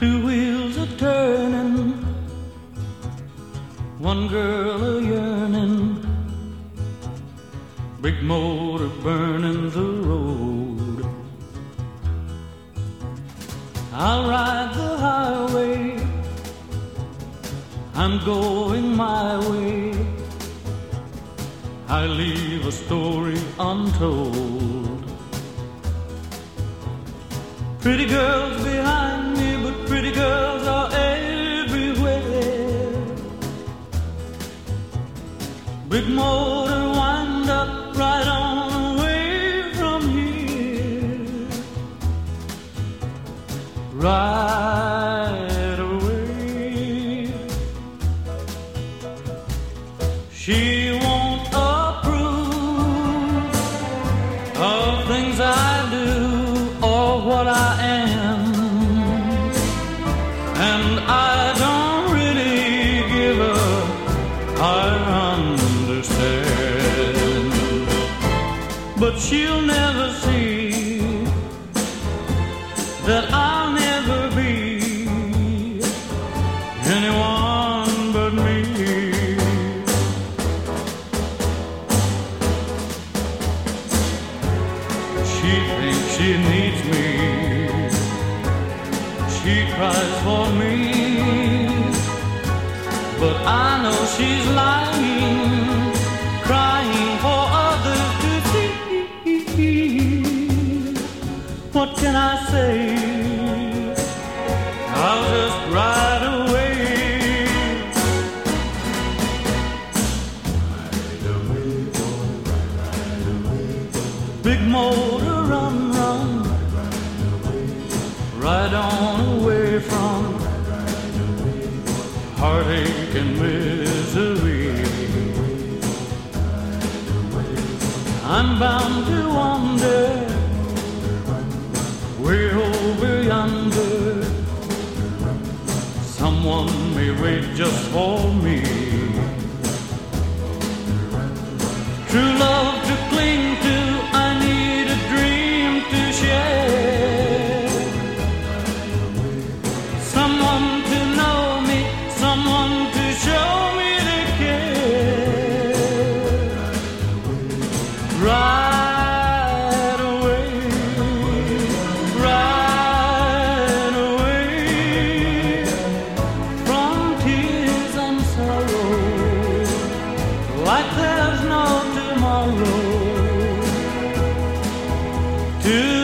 Two wheels a turning, one girl a yearning, big motor burning the road. I'll ride the highway, I'm going my way. I leave a story untold. Pretty girls behind Big motor wind up right on away from here. Right away. She But she'll never see that I'll never be anyone but me. She thinks she needs me. She cries for me. But I know she's lying, What can I say? I'll just ride away. Ride away, boy. Ride away, boy. Big motor run, run. Ride on away from heartache and misery. I'm bound to wander way over yonder. Someone may wait just for me. True love do